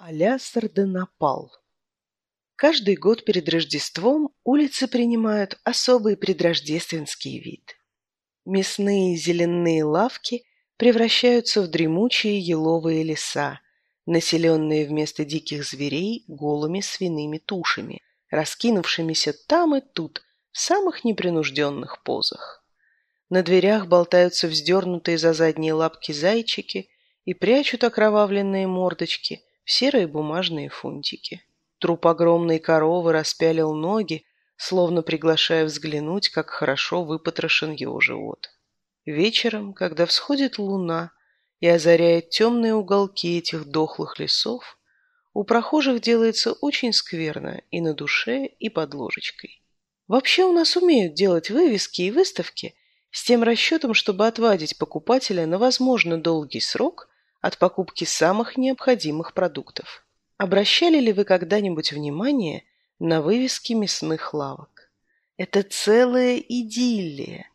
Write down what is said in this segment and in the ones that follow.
а-ля. Каждый год перед Рождеством улицы принимают особый предрождественский вид. Мясные зеленые лавки превращаются в дремучие еловые леса, населенные вместо диких зверей голыми свиными тушами, раскинувшимися там и тут в самых непринужденных позах. На дверях болтаются вздернутые за задние лапки зайчики и прячут окровавленные мордочки – серые бумажные фунтики. Труп огромной коровы распялил ноги, словно приглашая взглянуть, как хорошо выпотрошен его живот. Вечером, когда всходит луна и озаряет темные уголки этих дохлых лесов, у прохожих делается очень скверно и на душе, и под ложечкой. Вообще у нас умеют делать вывески и выставки с тем расчетом, чтобы отвадить покупателя на возможно долгий срок от покупки самых необходимых продуктов. Обращали ли вы когда-нибудь внимание на вывески мясных лавок? Это целая идиллия.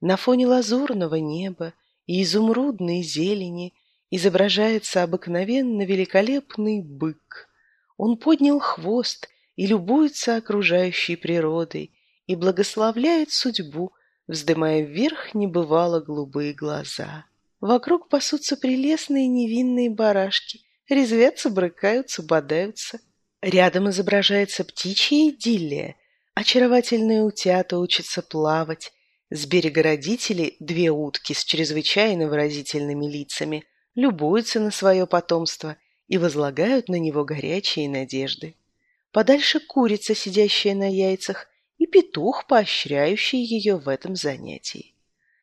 На фоне лазурного неба и изумрудной зелени изображается обыкновенно великолепный бык. Он поднял хвост и любуется окружающей природой и благословляет судьбу, вздымая вверх небывало голубые глаза. Вокруг пасутся прелестные невинные барашки, резвятся, брыкаются, бодаются. Рядом изображается птичья идиллия. Очаровательные утята учатся плавать. С берега родители две утки с чрезвычайно выразительными лицами любуются на свое потомство и возлагают на него горячие надежды. Подальше курица, сидящая на яйцах, и петух, поощряющий ее в этом занятии.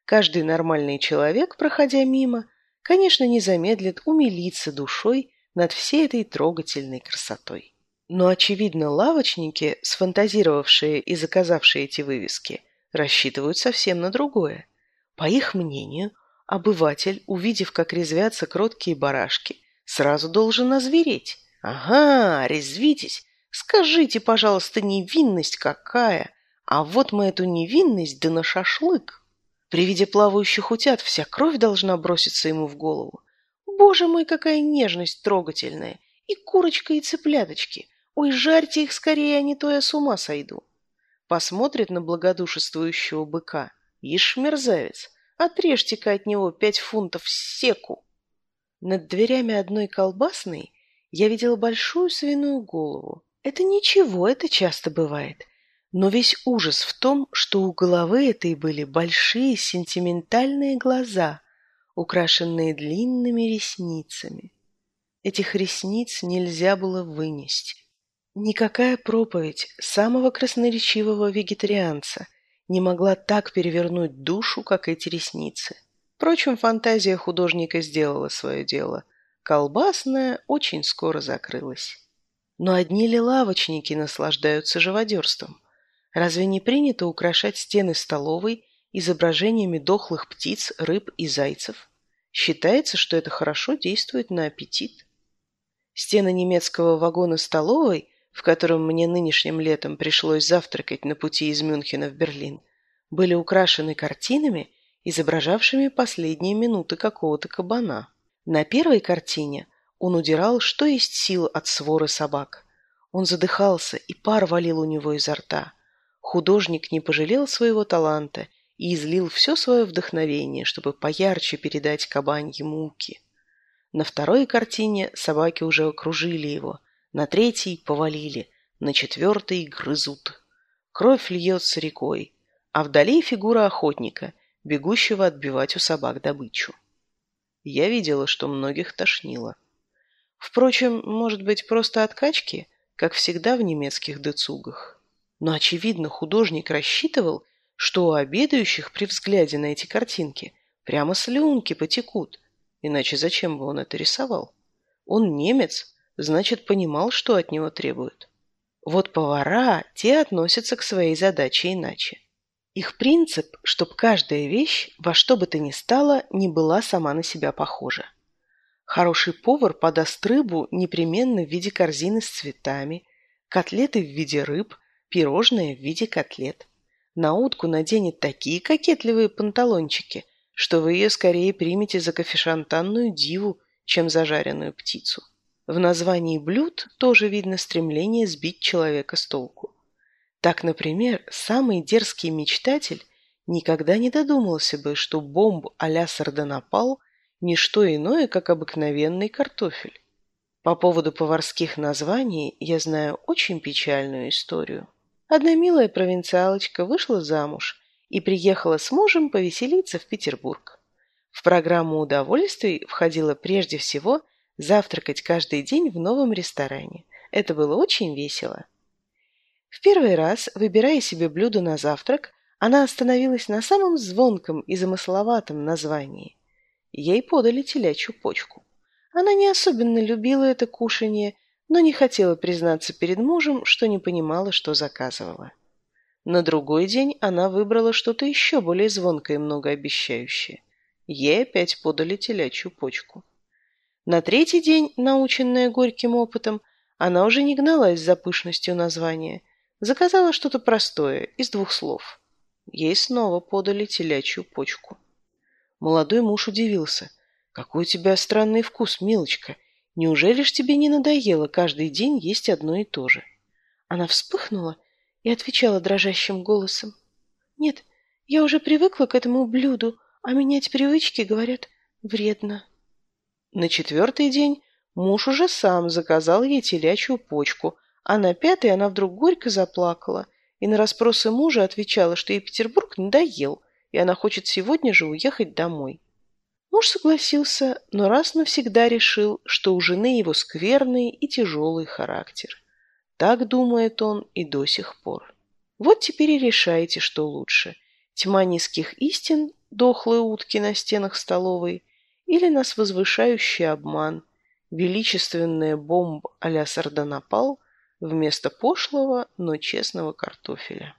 Каждый нормальный человек, проходя мимо, конечно, не замедлит умилиться душой над всей этой трогательной красотой. Но, очевидно, лавочники, сфантазировавшие и заказавшие эти вывески, рассчитывают совсем на другое. По их мнению, обыватель, увидев, как резвятся кроткие барашки, сразу должен озвереть. «Ага, резвитесь! Скажите, пожалуйста, невинность какая! А вот мы эту невинность да на шашлык!» При виде плавающих утят вся кровь должна броситься ему в голову. Боже мой, какая нежность трогательная! И курочка, и цыпляточки! Ой, жарьте их скорее, а не то я с ума сойду. Посмотрит на благодушествующего быка. Ишь, мерзавец, отрежьте-ка от него пять фунтов секу. Над дверями одной колбасной я видела большую свиную голову. Это ничего, это часто бывает. Но весь ужас в том, что у головы этой были большие сентиментальные глаза, украшенные длинными ресницами. Этих ресниц нельзя было вынести. Никакая проповедь самого красноречивого вегетарианца не могла так перевернуть душу, как эти ресницы. Впрочем, фантазия художника сделала свое дело. Колбасная очень скоро закрылась. Но одни ли лавочники наслаждаются живодерством? Разве не принято украшать стены столовой изображениями дохлых птиц, рыб и зайцев? Считается, что это хорошо действует на аппетит. Стены немецкого вагона столовой, в котором мне нынешним летом пришлось завтракать на пути из Мюнхена в Берлин, были украшены картинами, изображавшими последние минуты какого-то кабана. На первой картине он удирал, что есть сил от своры собак. Он задыхался, и пар валил у него изо рта. Художник не пожалел своего таланта и излил все свое вдохновение, чтобы поярче передать кабаньи муки. На второй картине собаки уже окружили его, на третьей повалили, на четвертой грызут. Кровь льется рекой, а вдали фигура охотника, бегущего отбивать у собак добычу. Я видела, что многих тошнило. Впрочем, может быть, просто от качки, как всегда в немецких децугах. Но, очевидно, художник рассчитывал, что у обедающих при взгляде на эти картинки прямо слюнки потекут. Иначе зачем бы он это рисовал? Он немец, значит, понимал, что от него требуют. Вот повара, те относятся к своей задаче иначе. Их принцип, чтоб каждая вещь, во что бы то ни стало, не была сама на себя похожа. Хороший повар подаст рыбу непременно в виде корзины с цветами, котлеты в виде рыб – пирожное в виде котлет. На утку наденет такие кокетливые панталончики, что вы ее скорее примете за кофешантанную диву, чем за жареную птицу. В названии блюд тоже видно стремление сбить человека с толку. Так, например, самый дерзкий мечтатель никогда не додумался бы, что бомб а-ля сардонапал – не что иное, как обыкновенный картофель. По поводу поварских названий я знаю очень печальную историю. Одна милая провинциалочка вышла замуж и приехала с мужем повеселиться в Петербург. В программу удовольствий входило прежде всего завтракать каждый день в новом ресторане. Это было очень весело. В первый раз, выбирая себе блюдо на завтрак, она остановилась на самом звонком и замысловатом названии. Ей подали телячью почку. Она не особенно любила это кушанье, но не хотела признаться перед мужем, что не понимала, что заказывала. На другой день она выбрала что-то еще более звонкое и многообещающее. Ей опять подали телячью почку. На третий день, наученная горьким опытом, она уже не гналась за пышностью названия. Заказала что-то простое, из двух слов. Ей снова подали телячью почку. Молодой муж удивился. «Какой у тебя странный вкус, милочка! Неужели ж тебе не надоело каждый день есть одно и то же?» Она вспыхнула и отвечала дрожащим голосом. «Нет, я уже привыкла к этому блюду, а менять привычки, говорят, вредно». На четвертый день муж уже сам заказал ей телячью почку, а на пятый она вдруг горько заплакала и на расспросы мужа отвечала, что ей Петербург надоел, и она хочет сегодня же уехать домой. Муж согласился, но раз навсегда решил, что у жены его скверный и тяжелый характер. Так думает он и до сих пор. Вот теперь и решайте, что лучше. Тьма низких истин, дохлые утки на стенах столовой или нас возвышающий обман, величественная бомба а-ля сардонапал вместо пошлого, но честного картофеля.